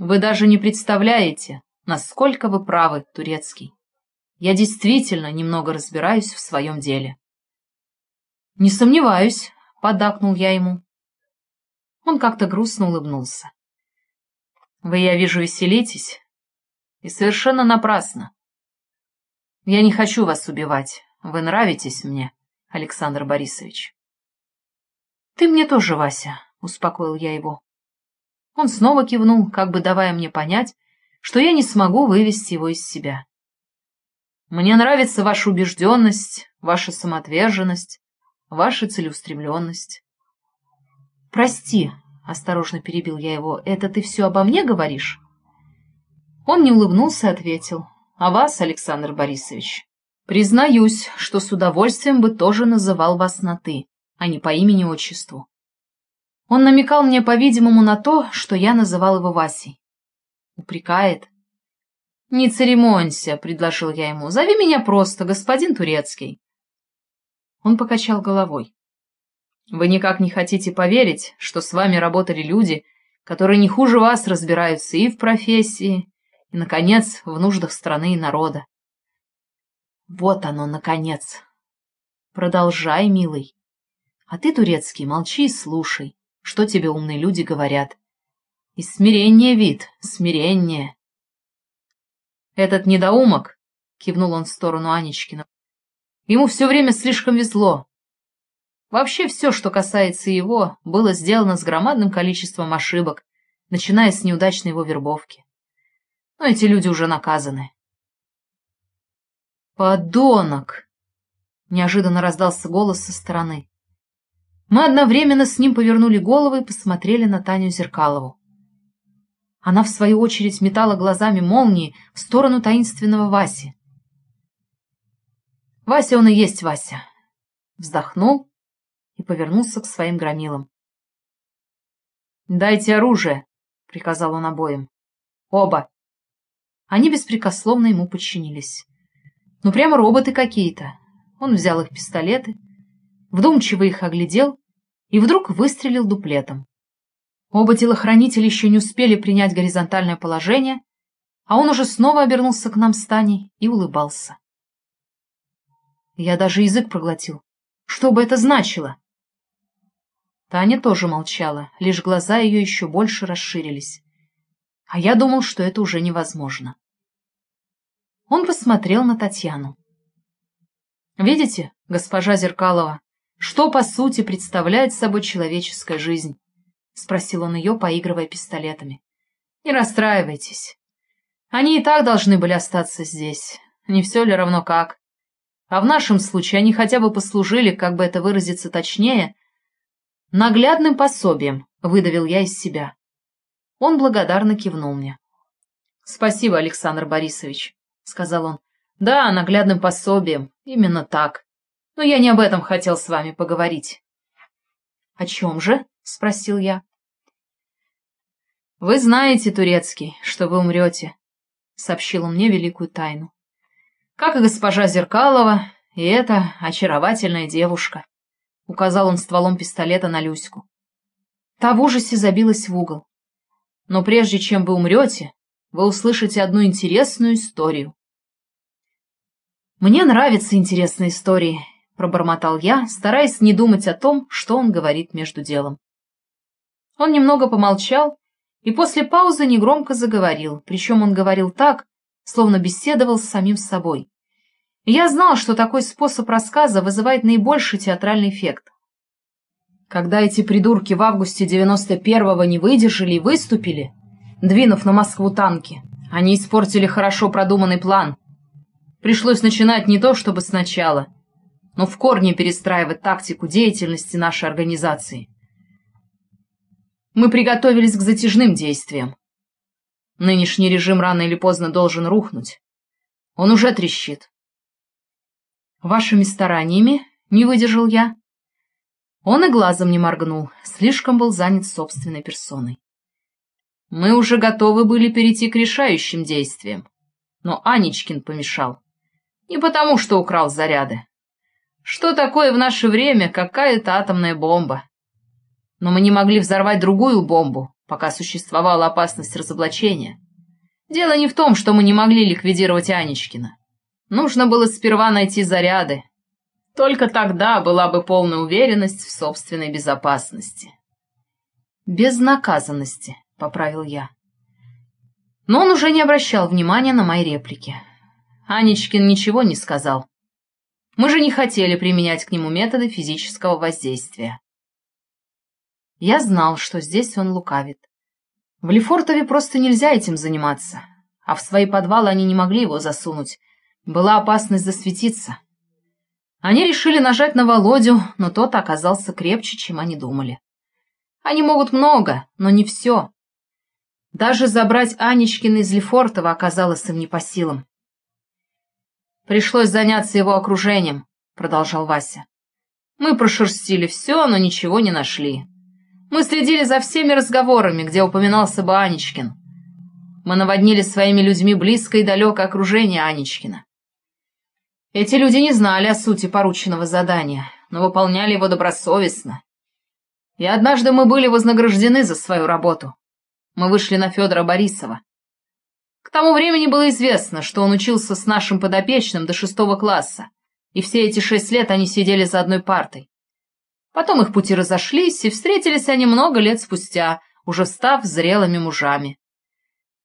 Вы даже не представляете, насколько вы правы, Турецкий. Я действительно немного разбираюсь в своем деле. Не сомневаюсь, поддакнул я ему. Он как-то грустно улыбнулся. Вы, я вижу, веселитесь. И совершенно напрасно. Я не хочу вас убивать. Вы нравитесь мне, Александр Борисович. Ты мне тоже, Вася, успокоил я его. Он снова кивнул, как бы давая мне понять, что я не смогу вывести его из себя. Мне нравится ваша убежденность, ваша самоотверженность, ваша целеустремленность. Прости, осторожно перебил я его, это ты все обо мне говоришь? Он не улыбнулся и ответил. А вас, Александр Борисович, признаюсь, что с удовольствием бы тоже называл вас на «ты», а не по имени-отчеству. Он намекал мне, по-видимому, на то, что я называл его Васей. Упрекает. «Не церемонься», — предложил я ему. «Зови меня просто, господин Турецкий». Он покачал головой. «Вы никак не хотите поверить, что с вами работали люди, которые не хуже вас разбираются и в профессии, и, наконец, в нуждах страны и народа». «Вот оно, наконец!» «Продолжай, милый. А ты, Турецкий, молчи и слушай что тебе умные люди говорят. И смирение вид, смирение. Этот недоумок, кивнул он в сторону Анечкина, ему все время слишком везло. Вообще все, что касается его, было сделано с громадным количеством ошибок, начиная с неудачной его вербовки. Но эти люди уже наказаны. «Подонок!» — неожиданно раздался голос со стороны. Мы одновременно с ним повернули головы и посмотрели на Таню Зеркалову. Она, в свою очередь, метала глазами молнии в сторону таинственного Васи. «Вася он и есть Вася!» Вздохнул и повернулся к своим громилам. «Дайте оружие!» — приказал он обоим. «Оба!» Они беспрекословно ему подчинились. Ну, прямо роботы какие-то. Он взял их пистолеты, вдумчиво их оглядел и вдруг выстрелил дуплетом. Оба телохранителя еще не успели принять горизонтальное положение, а он уже снова обернулся к нам с Таней и улыбался. Я даже язык проглотил. Что бы это значило? Таня тоже молчала, лишь глаза ее еще больше расширились. А я думал, что это уже невозможно. Он посмотрел на Татьяну. «Видите, госпожа Зеркалова, что, по сути, представляет собой человеческая жизнь? — спросил он ее, поигрывая пистолетами. — Не расстраивайтесь. Они и так должны были остаться здесь. Не все ли равно как? А в нашем случае они хотя бы послужили, как бы это выразиться точнее, наглядным пособием, выдавил я из себя. Он благодарно кивнул мне. — Спасибо, Александр Борисович, — сказал он. — Да, наглядным пособием, именно так. Но я не об этом хотел с вами поговорить. — О чем же? — спросил я. — Вы знаете, Турецкий, что вы умрете, — сообщил он мне великую тайну. — Как и госпожа Зеркалова, и эта очаровательная девушка, — указал он стволом пистолета на Люську. Та в ужасе забилась в угол. Но прежде чем вы умрете, вы услышите одну интересную историю. Мне нравятся интересные истории, пробормотал я, стараясь не думать о том, что он говорит между делом. Он немного помолчал и после паузы негромко заговорил, причем он говорил так, словно беседовал с самим собой. я знал, что такой способ рассказа вызывает наибольший театральный эффект. Когда эти придурки в августе 91-го не выдержали и выступили, двинув на Москву танки, они испортили хорошо продуманный план. Пришлось начинать не то чтобы сначала — но в корне перестраивать тактику деятельности нашей организации. Мы приготовились к затяжным действиям. Нынешний режим рано или поздно должен рухнуть. Он уже трещит. Вашими стараниями не выдержал я. Он и глазом не моргнул, слишком был занят собственной персоной. Мы уже готовы были перейти к решающим действиям, но Анечкин помешал. Не потому, что украл заряды, что такое в наше время какая-то атомная бомба? Но мы не могли взорвать другую бомбу, пока существовала опасность разоблачения. Дело не в том, что мы не могли ликвидировать Анечкина. Нужно было сперва найти заряды. Только тогда была бы полная уверенность в собственной безопасности. «Безнаказанности», — поправил я. Но он уже не обращал внимания на мои реплики. Анечкин ничего не сказал. Мы же не хотели применять к нему методы физического воздействия. Я знал, что здесь он лукавит. В Лефортове просто нельзя этим заниматься, а в свои подвалы они не могли его засунуть. Была опасность засветиться. Они решили нажать на Володю, но тот оказался крепче, чем они думали. Они могут много, но не все. Даже забрать Анечкина из Лефортова оказалось им не по силам. Пришлось заняться его окружением, продолжал Вася. Мы прошерстили все, но ничего не нашли. Мы следили за всеми разговорами, где упоминался бы Анечкин. Мы наводнили своими людьми близкое и далекое окружение Анечкина. Эти люди не знали о сути порученного задания, но выполняли его добросовестно. И однажды мы были вознаграждены за свою работу. Мы вышли на Федора Борисова. Тому времени было известно, что он учился с нашим подопечным до шестого класса, и все эти шесть лет они сидели за одной партой. Потом их пути разошлись, и встретились они много лет спустя, уже став зрелыми мужами.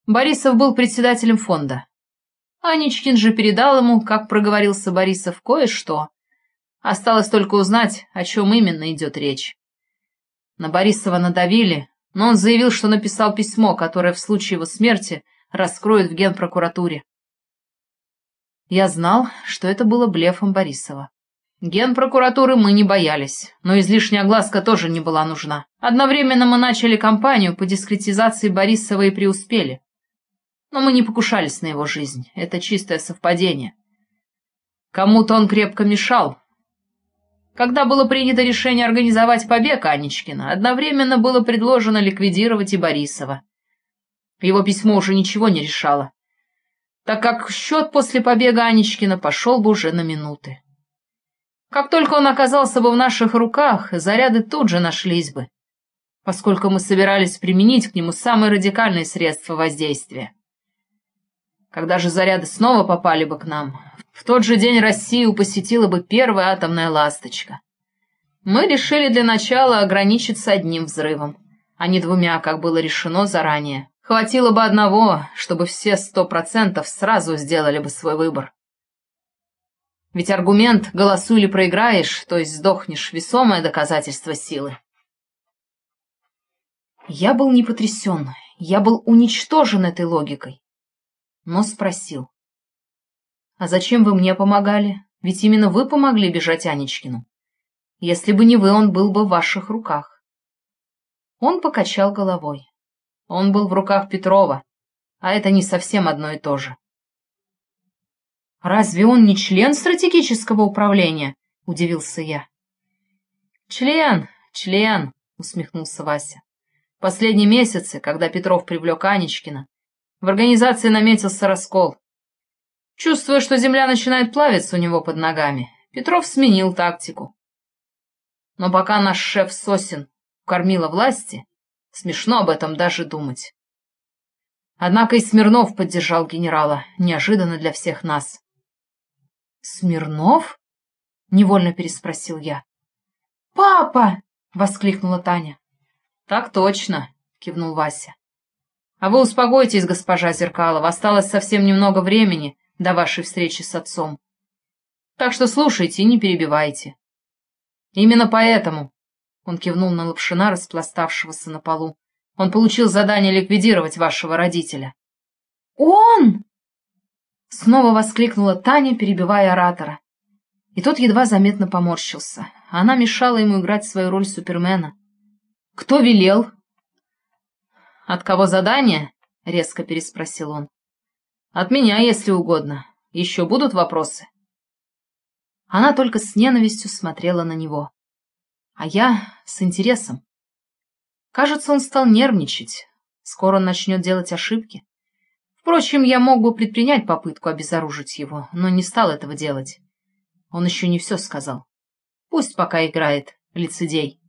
Борисов был председателем фонда. Анечкин же передал ему, как проговорился Борисов, кое-что. Осталось только узнать, о чем именно идет речь. На Борисова надавили, но он заявил, что написал письмо, которое в случае его смерти раскроют в генпрокуратуре. Я знал, что это было блефом Борисова. Генпрокуратуры мы не боялись, но излишняя огласка тоже не была нужна. Одновременно мы начали кампанию по дискретизации Борисова и преуспели. Но мы не покушались на его жизнь, это чистое совпадение. Кому-то он крепко мешал. Когда было принято решение организовать побег Анечкина, одновременно было предложено ликвидировать и Борисова. Его письмо уже ничего не решало, так как счет после побега Анечкина пошел бы уже на минуты. Как только он оказался бы в наших руках, заряды тут же нашлись бы, поскольку мы собирались применить к нему самые радикальные средства воздействия. Когда же заряды снова попали бы к нам, в тот же день Россию посетила бы первая атомная ласточка. Мы решили для начала ограничиться одним взрывом, а не двумя, как было решено заранее. Хватило бы одного, чтобы все сто процентов сразу сделали бы свой выбор. Ведь аргумент «голосуй или проиграешь», то есть сдохнешь, весомое доказательство силы. Я был не потрясен, я был уничтожен этой логикой. Но спросил. «А зачем вы мне помогали? Ведь именно вы помогли бежать Анечкину. Если бы не вы, он был бы в ваших руках». Он покачал головой. Он был в руках Петрова, а это не совсем одно и то же. «Разве он не член стратегического управления?» — удивился я. «Член, член», — усмехнулся Вася. «Последние месяцы, когда Петров привлек Анечкина, в организации наметился раскол. Чувствуя, что земля начинает плавиться у него под ногами, Петров сменил тактику. Но пока наш шеф Сосин кормила власти, смешно об этом даже думать. Однако и Смирнов поддержал генерала, неожиданно для всех нас. «Смирнов?» — невольно переспросил я. «Папа!» — воскликнула Таня. «Так точно!» — кивнул Вася. «А вы успокойтесь, госпожа Зеркалова, осталось совсем немного времени до вашей встречи с отцом. Так что слушайте и не перебивайте. Именно поэтому...» — он кивнул на лапшина, распластавшегося на полу. «Он получил задание ликвидировать вашего родителя». «Он!» Снова воскликнула Таня, перебивая оратора. И тот едва заметно поморщился. Она мешала ему играть свою роль Супермена. «Кто велел?» «От кого задание?» — резко переспросил он. «От меня, если угодно. Еще будут вопросы?» Она только с ненавистью смотрела на него. А я с интересом. Кажется, он стал нервничать. Скоро он начнет делать ошибки. Впрочем, я мог бы предпринять попытку обезоружить его, но не стал этого делать. Он еще не все сказал. Пусть пока играет лицедей.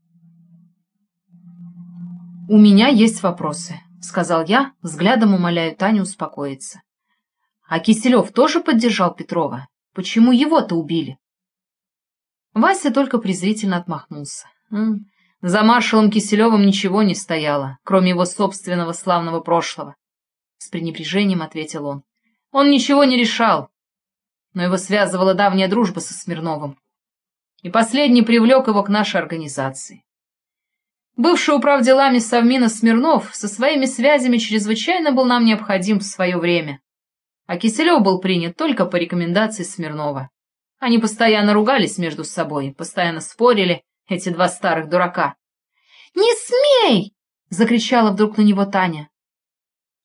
«У меня есть вопросы», — сказал я, взглядом умоляю Таню успокоиться. «А Киселев тоже поддержал Петрова? Почему его-то убили?» Вася только презрительно отмахнулся. За маршалом Киселевым ничего не стояло, кроме его собственного славного прошлого. С пренебрежением ответил он. Он ничего не решал, но его связывала давняя дружба со Смирновым. И последний привлек его к нашей организации. Бывший управ Совмина Смирнов со своими связями чрезвычайно был нам необходим в свое время. А Киселев был принят только по рекомендации Смирнова. Они постоянно ругались между собой, постоянно спорили, эти два старых дурака. «Не смей!» — закричала вдруг на него Таня.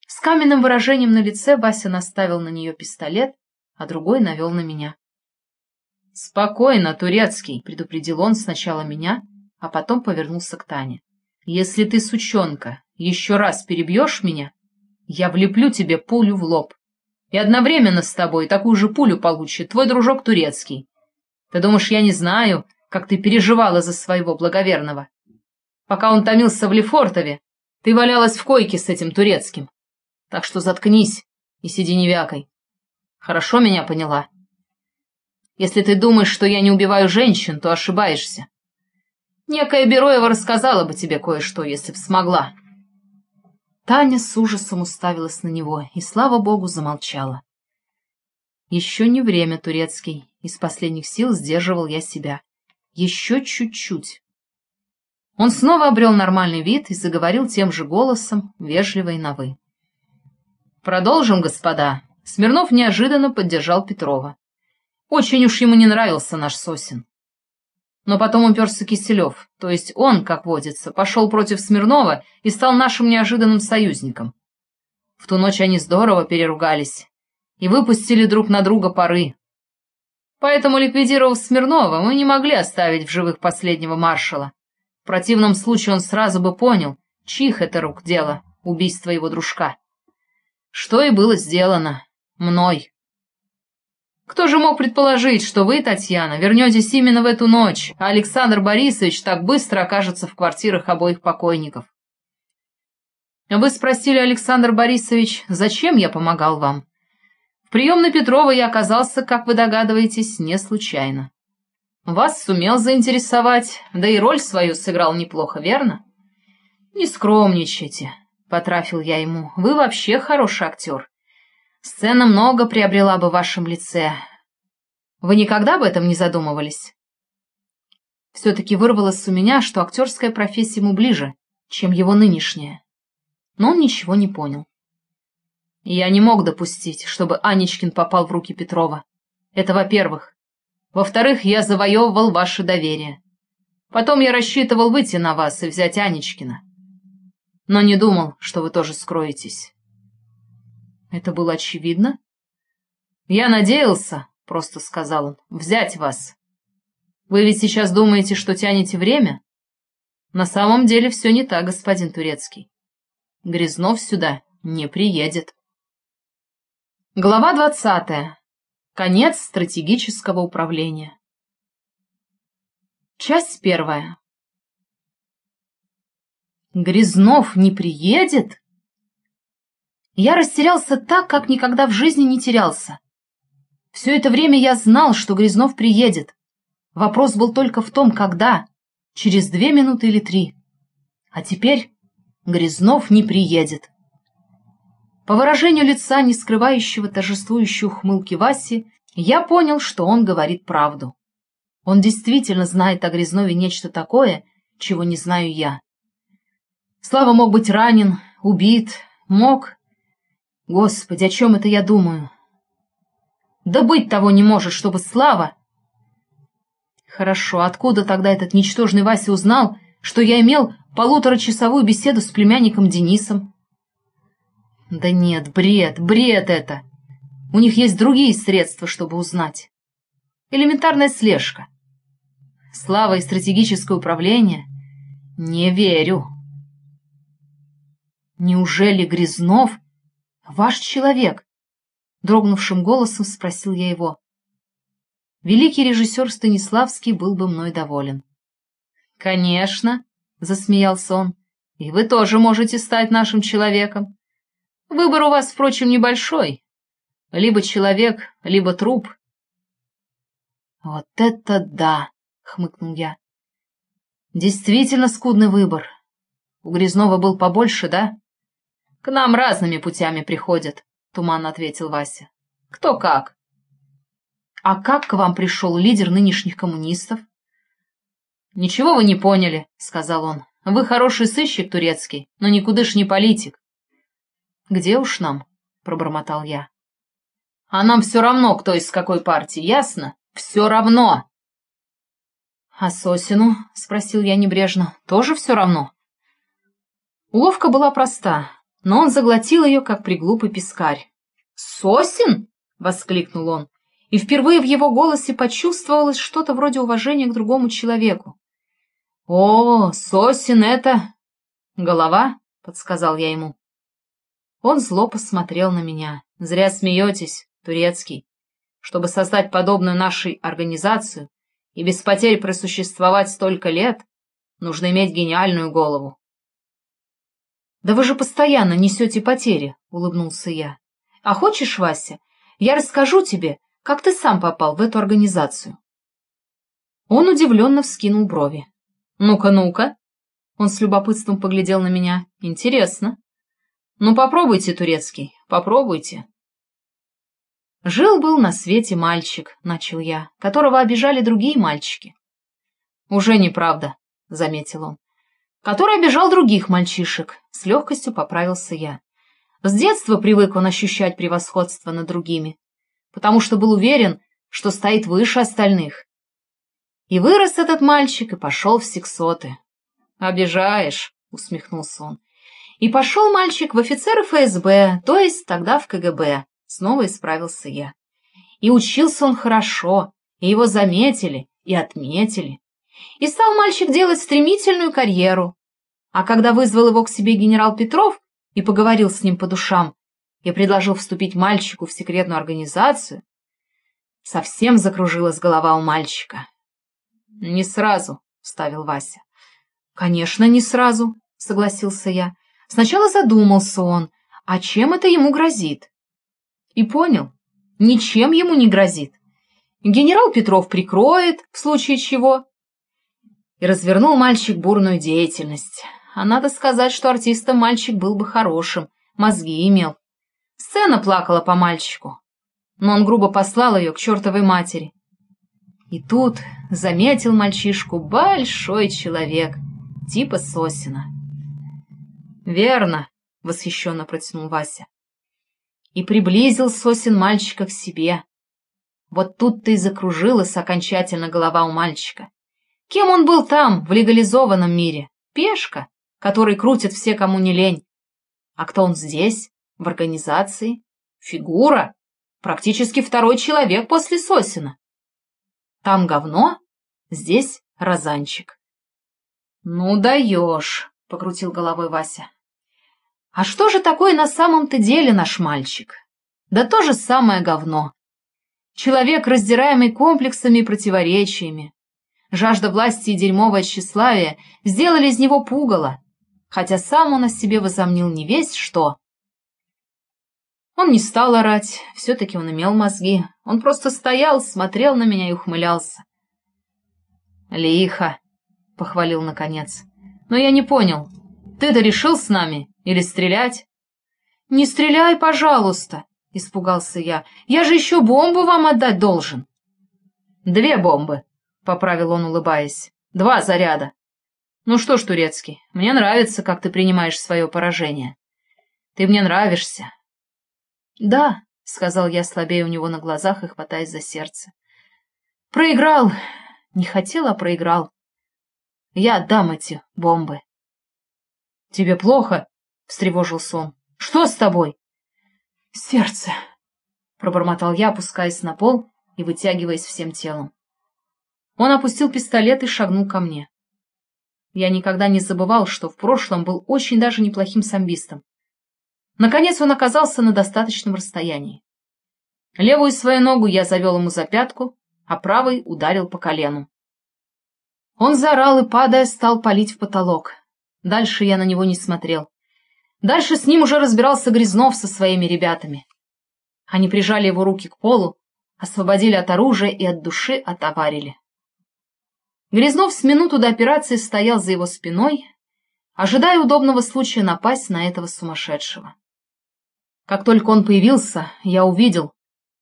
С каменным выражением на лице Вася наставил на нее пистолет, а другой навел на меня. «Спокойно, Турецкий!» — предупредил он сначала меня, а потом повернулся к Тане. «Если ты, сучонка, еще раз перебьешь меня, я влеплю тебе пулю в лоб. И одновременно с тобой такую же пулю получит твой дружок турецкий. Ты думаешь, я не знаю, как ты переживала за своего благоверного? Пока он томился в Лефортове, ты валялась в койке с этим турецким. Так что заткнись и сиди не вякой. Хорошо меня поняла? Если ты думаешь, что я не убиваю женщин, то ошибаешься. Некая Бероева рассказала бы тебе кое-что, если б смогла. Таня с ужасом уставилась на него и, слава богу, замолчала. Еще не время, турецкий. Из последних сил сдерживал я себя. Еще чуть-чуть. Он снова обрел нормальный вид и заговорил тем же голосом, вежливо и на «вы». «Продолжим, господа». Смирнов неожиданно поддержал Петрова. Очень уж ему не нравился наш Сосин. Но потом уперся Киселев, то есть он, как водится, пошел против Смирнова и стал нашим неожиданным союзником. В ту ночь они здорово переругались и выпустили друг на друга пары. Поэтому, ликвидировав Смирнова, мы не могли оставить в живых последнего маршала. В противном случае он сразу бы понял, чьих это рук дело, убийство его дружка. Что и было сделано. Мной. Кто же мог предположить, что вы, Татьяна, вернетесь именно в эту ночь, а Александр Борисович так быстро окажется в квартирах обоих покойников? Вы спросили, Александр Борисович, зачем я помогал вам? В приемной Петрова я оказался, как вы догадываетесь, не случайно. Вас сумел заинтересовать, да и роль свою сыграл неплохо, верно? Не скромничайте, — потрафил я ему, — вы вообще хороший актер. Сцена много приобрела бы в вашем лице. Вы никогда об этом не задумывались? Все-таки вырвалось у меня, что актерская профессия ему ближе, чем его нынешняя. Но он ничего не понял. Я не мог допустить, чтобы Анечкин попал в руки Петрова. Это во-первых. Во-вторых, я завоевывал ваше доверие. Потом я рассчитывал выйти на вас и взять Анечкина. Но не думал, что вы тоже скроетесь. Это было очевидно? «Я надеялся», — просто сказал он, — «взять вас. Вы ведь сейчас думаете, что тянете время? На самом деле все не так, господин Турецкий. Грязнов сюда не приедет». Глава двадцатая. Конец стратегического управления. Часть первая. «Грязнов не приедет?» Я растерялся так, как никогда в жизни не терялся. Все это время я знал, что Грязнов приедет. Вопрос был только в том, когда. Через две минуты или три. А теперь Грязнов не приедет. По выражению лица, не скрывающего торжествующей ухмылки Васи, я понял, что он говорит правду. Он действительно знает о Грязнове нечто такое, чего не знаю я. Слава мог быть ранен, убит, мог Господи, о чем это я думаю? Да быть того не может, чтобы Слава... Хорошо, откуда тогда этот ничтожный Вася узнал, что я имел полуторачасовую беседу с племянником Денисом? Да нет, бред, бред это. У них есть другие средства, чтобы узнать. Элементарная слежка. Слава и стратегическое управление? Не верю. Неужели Грязнов «Ваш человек?» — дрогнувшим голосом спросил я его. Великий режиссер Станиславский был бы мной доволен. «Конечно», — засмеялся он, — И вы тоже можете стать нашим человеком. Выбор у вас, впрочем, небольшой. Либо человек, либо труп. Вот это да, хмыкнул я. Действительно скудный выбор. У Грязнова был побольше, да? К нам разными путями приходят, туманно ответил Вася. Кто как. А как к вам пришел лидер нынешних коммунистов? Ничего вы не поняли, сказал он. Вы хороший сыщик турецкий, но никудыш не политик. Где уж нам? пробормотал я. А нам все равно, кто из какой партии, ясно? Все равно. А Сосину, спросил я небрежно, тоже все равно? Уловка была проста, но он заглотил ее, как приглупый пескарь. «Сосин?» — воскликнул он, и впервые в его голосе почувствовалось что-то вроде уважения к другому человеку. «О, Сосин это...» «Голова?» — подсказал я ему. Он зло посмотрел на меня. «Зря смеетесь, турецкий. Чтобы создать подобную нашей организацию и без потерь просуществовать столько лет, нужно иметь гениальную голову. «Да вы же постоянно несете потери», — улыбнулся я. «А хочешь, Вася, я расскажу тебе, как ты сам попал в эту организацию?» Он удивленно вскинул брови. «Ну-ка, ну-ка!» Он с любопытством поглядел на меня. «Интересно. Ну, попробуйте, турецкий, попробуйте». «Жил-был на свете мальчик», — начал я, — «которого обижали другие мальчики». «Уже неправда», — заметил он который обижал других мальчишек. С легкостью поправился я. С детства привык он ощущать превосходство над другими, потому что был уверен, что стоит выше остальных. И вырос этот мальчик и пошел в сексоты. «Обижаешь», — усмехнулся он. И пошел мальчик в офицеры ФСБ, то есть тогда в КГБ. Снова исправился я. И учился он хорошо, и его заметили, и отметили. И стал мальчик делать стремительную карьеру. А когда вызвал его к себе генерал Петров и поговорил с ним по душам, и предложил вступить мальчику в секретную организацию, совсем закружилась голова у мальчика. — Не сразу, — вставил Вася. — Конечно, не сразу, — согласился я. Сначала задумался он, а чем это ему грозит? И понял, ничем ему не грозит. Генерал Петров прикроет, в случае чего, и развернул мальчик бурную деятельность. А надо сказать, что артистом мальчик был бы хорошим, мозги имел. Сцена плакала по мальчику, но он грубо послал ее к чертовой матери. И тут заметил мальчишку большой человек, типа Сосина. «Верно», — восхищенно протянул Вася. И приблизил Сосин мальчика к себе. Вот тут-то и закружилась окончательно голова у мальчика. Кем он был там, в легализованном мире? Пешка, который крутит все, кому не лень. А кто он здесь, в организации? Фигура, практически второй человек после Сосина. Там говно, здесь розанчик. «Ну даешь», — покрутил головой Вася. «А что же такое на самом-то деле наш мальчик? Да то же самое говно. Человек, раздираемый комплексами и противоречиями, Жажда власти и дерьмовое тщеславие сделали из него пугало, хотя сам он о себе возомнил не весь что. Он не стал орать, все-таки он имел мозги. Он просто стоял, смотрел на меня и ухмылялся. «Лихо», — похвалил наконец. «Но я не понял, ты-то решил с нами или стрелять?» «Не стреляй, пожалуйста», — испугался я. «Я же еще бомбу вам отдать должен». «Две бомбы», — поправил он, улыбаясь. «Два заряда. Ну что ж, Турецкий, мне нравится, как ты принимаешь свое поражение. Ты мне нравишься». «Да», — сказал я слабее у него на глазах и хватаясь за сердце. «Проиграл. Не хотел, а проиграл. Я отдам эти бомбы». «Тебе плохо?» — встревожился он. «Что с тобой?» «Сердце», — пробормотал я, опускаясь на пол и вытягиваясь всем телом. Он опустил пистолет и шагнул ко мне. Я никогда не забывал, что в прошлом был очень даже неплохим самбистом. Наконец он оказался на достаточном расстоянии. Левую свою ногу я завел ему за пятку, а правой ударил по колену. Он заорал и, падая, стал палить в потолок. Дальше я на него не смотрел. Дальше с ним уже разбирался Грязнов со своими ребятами. Они прижали его руки к полу, освободили от оружия и от души отоварили. Грязнов с минуту до операции стоял за его спиной, ожидая удобного случая напасть на этого сумасшедшего. Как только он появился, я увидел,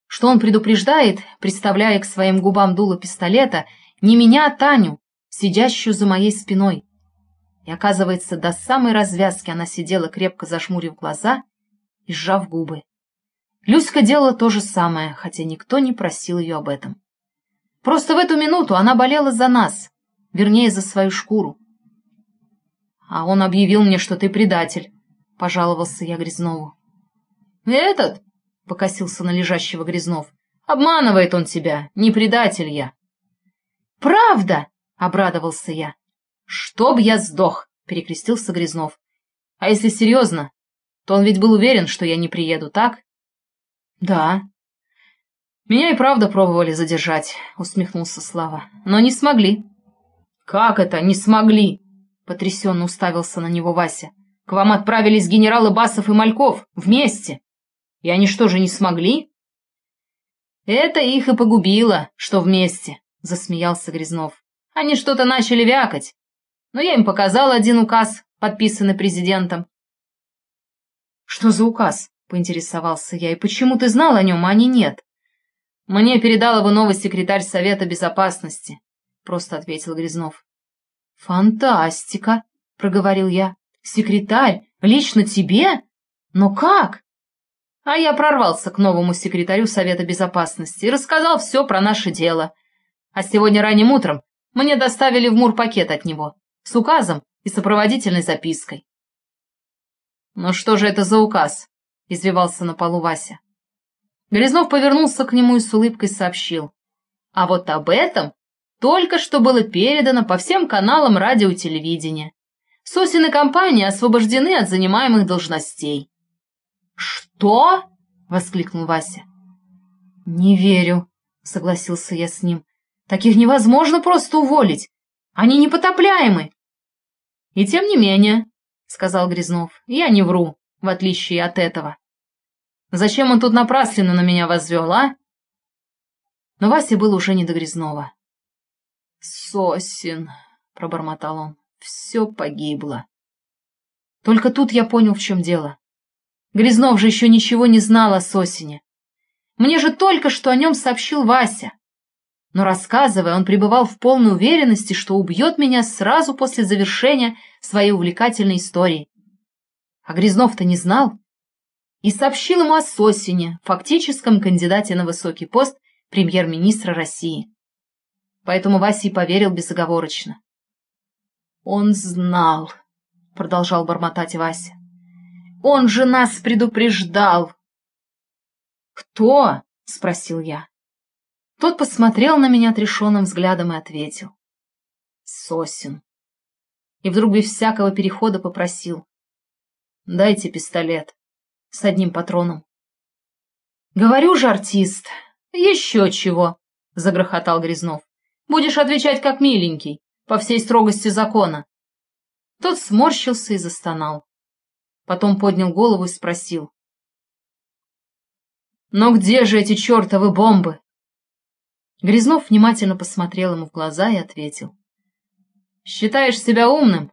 что он предупреждает, представляя к своим губам дуло пистолета, не меня, а Таню, сидящую за моей спиной. И оказывается, до самой развязки она сидела, крепко зажмурив глаза и сжав губы. Люська делала то же самое, хотя никто не просил ее об этом. Просто в эту минуту она болела за нас, вернее, за свою шкуру. А он объявил мне, что ты предатель, — пожаловался я Грязнову. «Этот?» — покосился на лежащего Грязнов. «Обманывает он тебя, не предатель я». «Правда?» — обрадовался я. «Чтоб я сдох!» — перекрестился Грязнов. «А если серьезно, то он ведь был уверен, что я не приеду, так?» «Да». «Меня и правда пробовали задержать», — усмехнулся Слава. «Но не смогли». «Как это не смогли?» Потрясенно уставился на него Вася. «К вам отправились генералы Басов и Мальков. Вместе. И они что же, не смогли?» «Это их и погубило, что вместе», — засмеялся Грязнов. «Они что-то начали вякать. Но я им показал один указ, подписанный президентом». «Что за указ?» — поинтересовался я. «И почему ты знал о нем, а они нет?» «Мне передал его новый секретарь Совета Безопасности», — просто ответил Грязнов. «Фантастика!» — проговорил я. «Секретарь? Лично тебе? Но как?» А я прорвался к новому секретарю Совета Безопасности и рассказал все про наше дело. А сегодня ранним утром мне доставили в МУР пакет от него с указом и сопроводительной запиской. «Ну что же это за указ?» — извивался на полу Вася. Грязнов повернулся к нему и с улыбкой сообщил. «А вот об этом только что было передано по всем каналам радио и телевидения. Сосин и компания освобождены от занимаемых должностей. «Что?» — воскликнул Вася. «Не верю», — согласился я с ним. «Таких невозможно просто уволить. Они непотопляемы». «И тем не менее», — сказал Грязнов, — «я не вру, в отличие от этого. Зачем он тут напрасленно на меня возвел, а?» Но Васе был уже не до Грязнова. «Сосин», — пробормотал он, — «все погибло». Только тут я понял, в чем дело. Грязнов же еще ничего не знал о Сосине. Мне же только что о нем сообщил Вася. Но рассказывая, он пребывал в полной уверенности, что убьет меня сразу после завершения своей увлекательной истории. А Грязнов-то не знал и сообщил ему о Сосине, фактическом кандидате на высокий пост премьер-министра России поэтому Вася поверил безоговорочно. «Он знал», — продолжал бормотать Вася. «Он же нас предупреждал!» «Кто?» — спросил я. Тот посмотрел на меня отрешенным взглядом и ответил. «Сосин». И вдруг без всякого перехода попросил. «Дайте пистолет с одним патроном». «Говорю же, артист, еще чего!» — загрохотал Грязнов. Будешь отвечать как миленький, по всей строгости закона. Тот сморщился и застонал. Потом поднял голову и спросил. «Но где же эти чертовы бомбы?» Грязнов внимательно посмотрел ему в глаза и ответил. «Считаешь себя умным,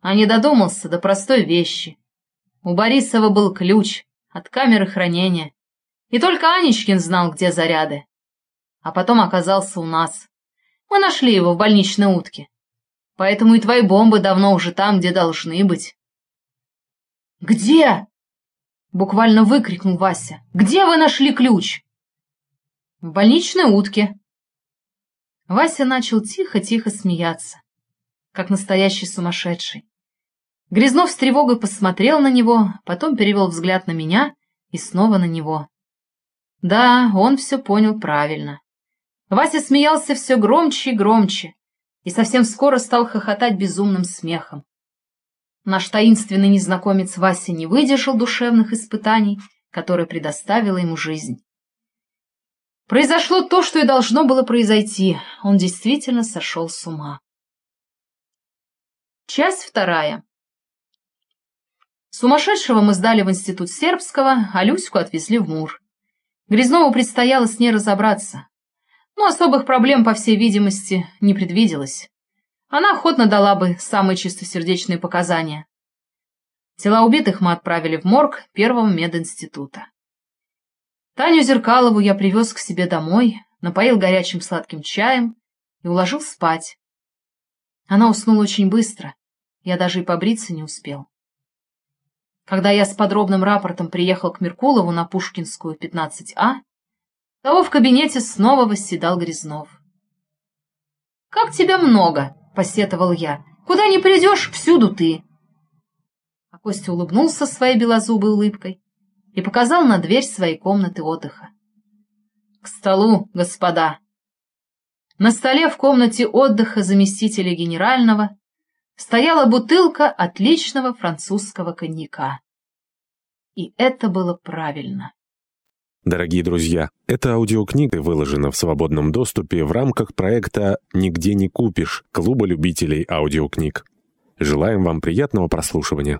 а не додумался до простой вещи. У Борисова был ключ от камеры хранения, и только Анечкин знал, где заряды. А потом оказался у нас. Мы нашли его в больничной утке. Поэтому и твои бомбы давно уже там, где должны быть. «Где?» — буквально выкрикнул Вася. «Где вы нашли ключ?» «В больничной утке». Вася начал тихо-тихо смеяться, как настоящий сумасшедший. Грязнов с тревогой посмотрел на него, потом перевел взгляд на меня и снова на него. Да, он все понял правильно. Вася смеялся все громче и громче, и совсем скоро стал хохотать безумным смехом. Наш таинственный незнакомец Вася не выдержал душевных испытаний, которые предоставила ему жизнь. Произошло то, что и должно было произойти. Он действительно сошел с ума. Часть вторая. Сумасшедшего мы сдали в институт сербского, а Люську отвезли в Мур. Грязнову предстояло с ней разобраться. Но особых проблем, по всей видимости, не предвиделось. Она охотно дала бы самые чистосердечные показания. Тела убитых мы отправили в морг первого мединститута. Таню Зеркалову я привез к себе домой, напоил горячим сладким чаем и уложил спать. Она уснула очень быстро, я даже и побриться не успел. Когда я с подробным рапортом приехал к Меркулову на Пушкинскую, 15А, того в кабинете снова восседал Грязнов. «Как тебя много!» — посетовал я. «Куда ни придешь, всюду ты!» А Костя улыбнулся своей белозубой улыбкой и показал на дверь своей комнаты отдыха. «К столу, господа!» На столе в комнате отдыха заместителя генерального стояла бутылка отличного французского коньяка. И это было правильно. Дорогие друзья, эта аудиокнига выложена в свободном доступе в рамках проекта «Нигде не купишь» Клуба любителей аудиокниг. Желаем вам приятного прослушивания.